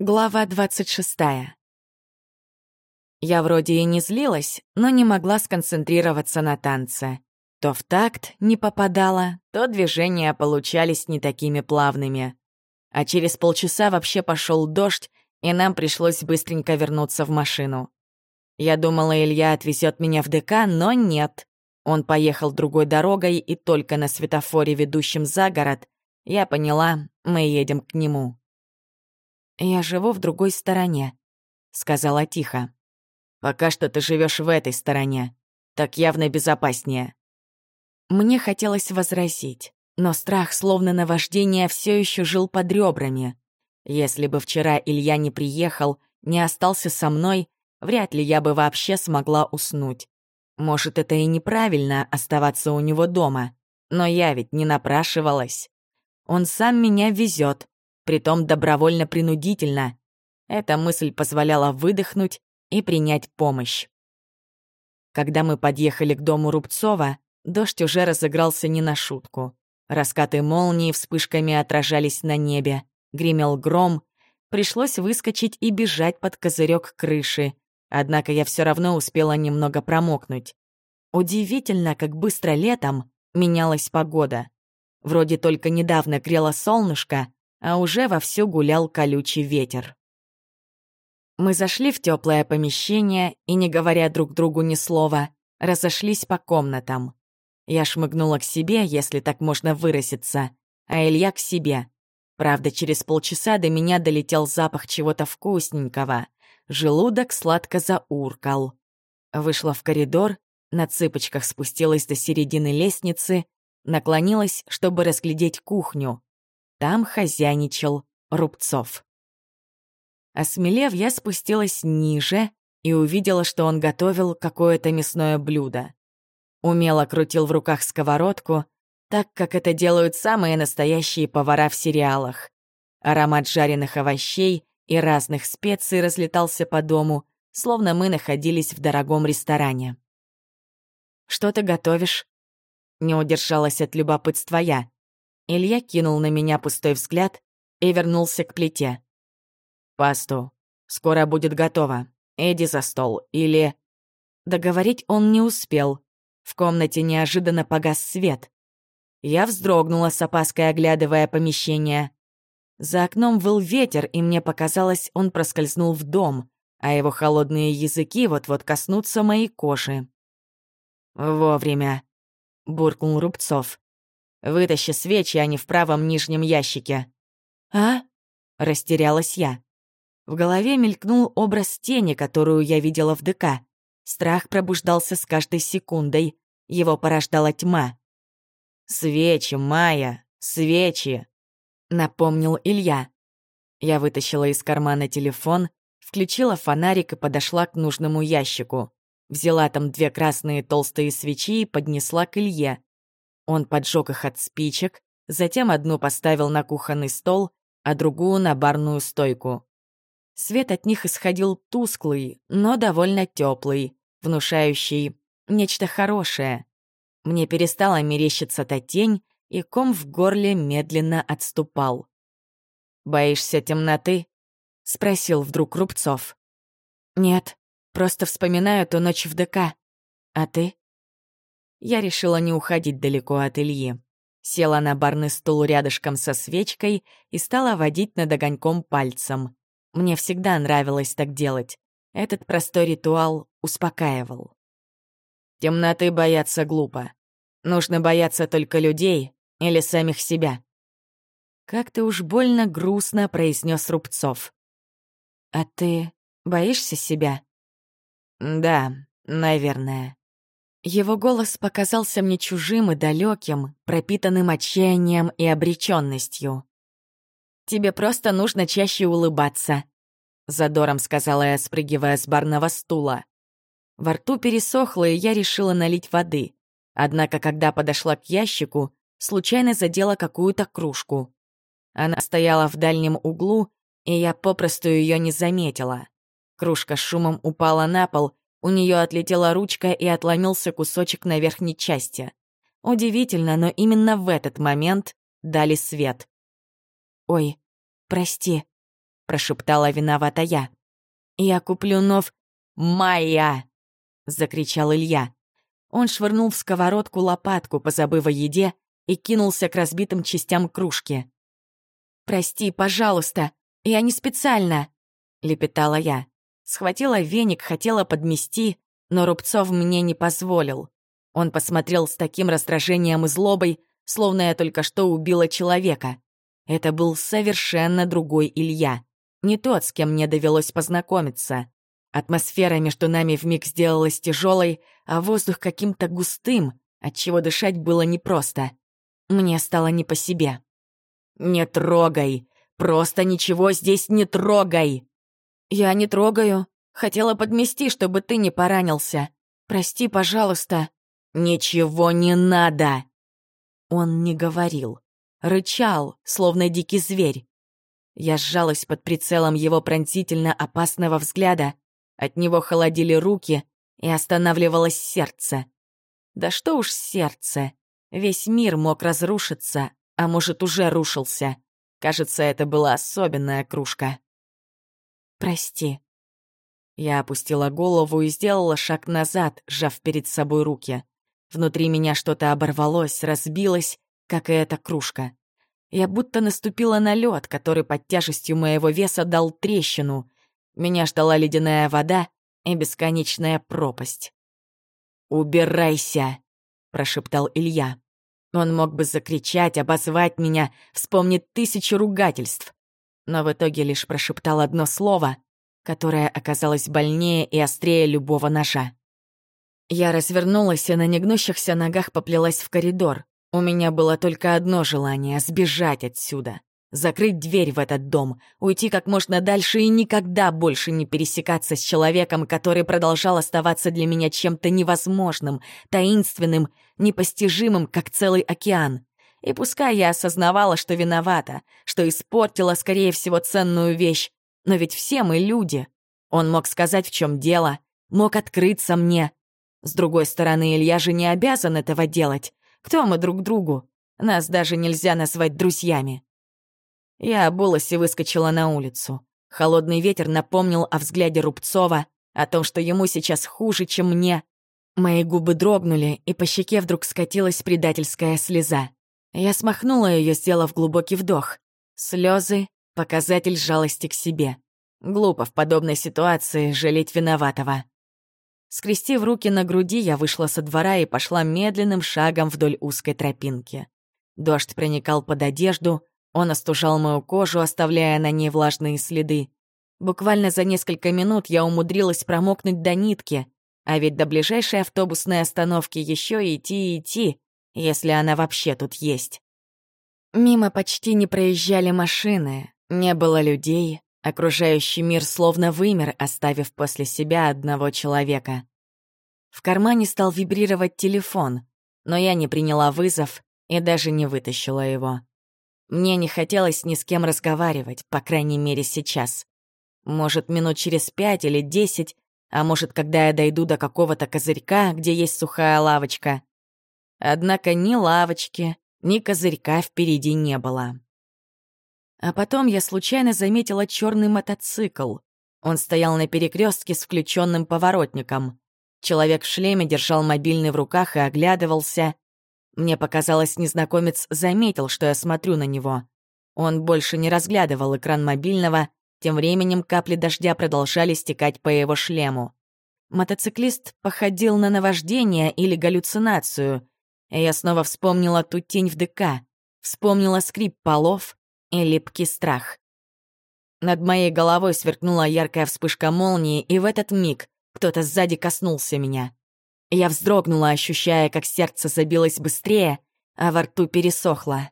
Глава 26. Я вроде и не злилась, но не могла сконцентрироваться на танце. То в такт не попадала, то движения получались не такими плавными. А через полчаса вообще пошел дождь, и нам пришлось быстренько вернуться в машину. Я думала, Илья отвезет меня в ДК, но нет. Он поехал другой дорогой, и только на светофоре, ведущем за город, я поняла, мы едем к нему. «Я живу в другой стороне», — сказала тихо. «Пока что ты живешь в этой стороне. Так явно безопаснее». Мне хотелось возразить, но страх, словно наваждение, все еще жил под ребрами. Если бы вчера Илья не приехал, не остался со мной, вряд ли я бы вообще смогла уснуть. Может, это и неправильно оставаться у него дома, но я ведь не напрашивалась. Он сам меня везет, притом добровольно-принудительно. Эта мысль позволяла выдохнуть и принять помощь. Когда мы подъехали к дому Рубцова, дождь уже разыгрался не на шутку. Раскаты молнии вспышками отражались на небе, гремел гром, пришлось выскочить и бежать под козырек крыши, однако я все равно успела немного промокнуть. Удивительно, как быстро летом менялась погода. Вроде только недавно грело солнышко, а уже вовсю гулял колючий ветер. Мы зашли в теплое помещение и, не говоря друг другу ни слова, разошлись по комнатам. Я шмыгнула к себе, если так можно выразиться, а Илья к себе. Правда, через полчаса до меня долетел запах чего-то вкусненького. Желудок сладко зауркал. Вышла в коридор, на цыпочках спустилась до середины лестницы, наклонилась, чтобы разглядеть кухню. Там хозяйничал Рубцов. Осмелев, я спустилась ниже и увидела, что он готовил какое-то мясное блюдо. Умело крутил в руках сковородку, так как это делают самые настоящие повара в сериалах. Аромат жареных овощей и разных специй разлетался по дому, словно мы находились в дорогом ресторане. «Что ты готовишь?» Не удержалась от любопытства я. Илья кинул на меня пустой взгляд и вернулся к плите. «Пасту. Скоро будет готово. Иди за стол. Или...» Договорить он не успел. В комнате неожиданно погас свет. Я вздрогнула с опаской, оглядывая помещение. За окном выл ветер, и мне показалось, он проскользнул в дом, а его холодные языки вот-вот коснутся моей кожи. «Вовремя», — буркнул Рубцов. Вытащи свечи, а не в правом нижнем ящике». «А?» — растерялась я. В голове мелькнул образ тени, которую я видела в ДК. Страх пробуждался с каждой секундой. Его порождала тьма. «Свечи, Майя, свечи!» — напомнил Илья. Я вытащила из кармана телефон, включила фонарик и подошла к нужному ящику. Взяла там две красные толстые свечи и поднесла к Илье. Он поджег их от спичек, затем одну поставил на кухонный стол, а другую — на барную стойку. Свет от них исходил тусклый, но довольно теплый, внушающий нечто хорошее. Мне перестала мерещиться та тень, и ком в горле медленно отступал. «Боишься темноты?» — спросил вдруг Рубцов. «Нет, просто вспоминаю ту ночь в ДК. А ты?» Я решила не уходить далеко от Ильи. Села на барный стул рядышком со свечкой и стала водить над огоньком пальцем. Мне всегда нравилось так делать. Этот простой ритуал успокаивал. Темноты бояться глупо. Нужно бояться только людей или самих себя. Как-то уж больно грустно произнес Рубцов. А ты боишься себя? Да, наверное. Его голос показался мне чужим и далеким, пропитанным отчаянием и обреченностью. «Тебе просто нужно чаще улыбаться», — задором сказала я, спрыгивая с барного стула. Во рту пересохло, и я решила налить воды. Однако, когда подошла к ящику, случайно задела какую-то кружку. Она стояла в дальнем углу, и я попросту ее не заметила. Кружка с шумом упала на пол, у нее отлетела ручка и отломился кусочек на верхней части. Удивительно, но именно в этот момент дали свет. «Ой, прости», прошептала виновата я. «Я куплю нов...» «Майя!» — закричал Илья. Он швырнул в сковородку лопатку, позабыв о еде, и кинулся к разбитым частям кружки. «Прости, пожалуйста, я не специально!» — лепетала я. Схватила веник, хотела подмести, но Рубцов мне не позволил. Он посмотрел с таким раздражением и злобой, словно я только что убила человека. Это был совершенно другой Илья. Не тот, с кем мне довелось познакомиться. Атмосфера между нами вмиг сделалась тяжелой, а воздух каким-то густым, отчего дышать было непросто. Мне стало не по себе. «Не трогай! Просто ничего здесь не трогай!» «Я не трогаю. Хотела подмести, чтобы ты не поранился. Прости, пожалуйста». «Ничего не надо!» Он не говорил. Рычал, словно дикий зверь. Я сжалась под прицелом его пронзительно опасного взгляда. От него холодили руки, и останавливалось сердце. Да что уж сердце. Весь мир мог разрушиться, а может, уже рушился. Кажется, это была особенная кружка. «Прости». Я опустила голову и сделала шаг назад, сжав перед собой руки. Внутри меня что-то оборвалось, разбилось, как и эта кружка. Я будто наступила на лед, который под тяжестью моего веса дал трещину. Меня ждала ледяная вода и бесконечная пропасть. «Убирайся!» — прошептал Илья. Он мог бы закричать, обозвать меня, вспомнить тысячу ругательств но в итоге лишь прошептал одно слово, которое оказалось больнее и острее любого ножа. Я развернулась и на негнущихся ногах поплелась в коридор. У меня было только одно желание — сбежать отсюда. Закрыть дверь в этот дом, уйти как можно дальше и никогда больше не пересекаться с человеком, который продолжал оставаться для меня чем-то невозможным, таинственным, непостижимым, как целый океан. И пускай я осознавала, что виновата, что испортила, скорее всего, ценную вещь, но ведь все мы люди. Он мог сказать, в чем дело, мог открыться мне. С другой стороны, Илья же не обязан этого делать. Кто мы друг другу? Нас даже нельзя назвать друзьями. Я обулась и выскочила на улицу. Холодный ветер напомнил о взгляде Рубцова, о том, что ему сейчас хуже, чем мне. Мои губы дрогнули, и по щеке вдруг скатилась предательская слеза. Я смахнула ее, сделав глубокий вдох. Слезы — показатель жалости к себе. Глупо в подобной ситуации жалеть виноватого. Скрестив руки на груди, я вышла со двора и пошла медленным шагом вдоль узкой тропинки. Дождь проникал под одежду, он остужал мою кожу, оставляя на ней влажные следы. Буквально за несколько минут я умудрилась промокнуть до нитки, а ведь до ближайшей автобусной остановки еще идти и идти, если она вообще тут есть. Мимо почти не проезжали машины, не было людей, окружающий мир словно вымер, оставив после себя одного человека. В кармане стал вибрировать телефон, но я не приняла вызов и даже не вытащила его. Мне не хотелось ни с кем разговаривать, по крайней мере сейчас. Может, минут через пять или десять, а может, когда я дойду до какого-то козырька, где есть сухая лавочка. Однако ни лавочки, ни козырька впереди не было. А потом я случайно заметила черный мотоцикл. Он стоял на перекрестке с включенным поворотником. Человек в шлеме держал мобильный в руках и оглядывался. Мне показалось, незнакомец заметил, что я смотрю на него. Он больше не разглядывал экран мобильного, тем временем капли дождя продолжали стекать по его шлему. Мотоциклист походил на наваждение или галлюцинацию, я снова вспомнила ту тень в ДК, вспомнила скрип полов и липкий страх. Над моей головой сверкнула яркая вспышка молнии, и в этот миг кто-то сзади коснулся меня. Я вздрогнула, ощущая, как сердце забилось быстрее, а во рту пересохло.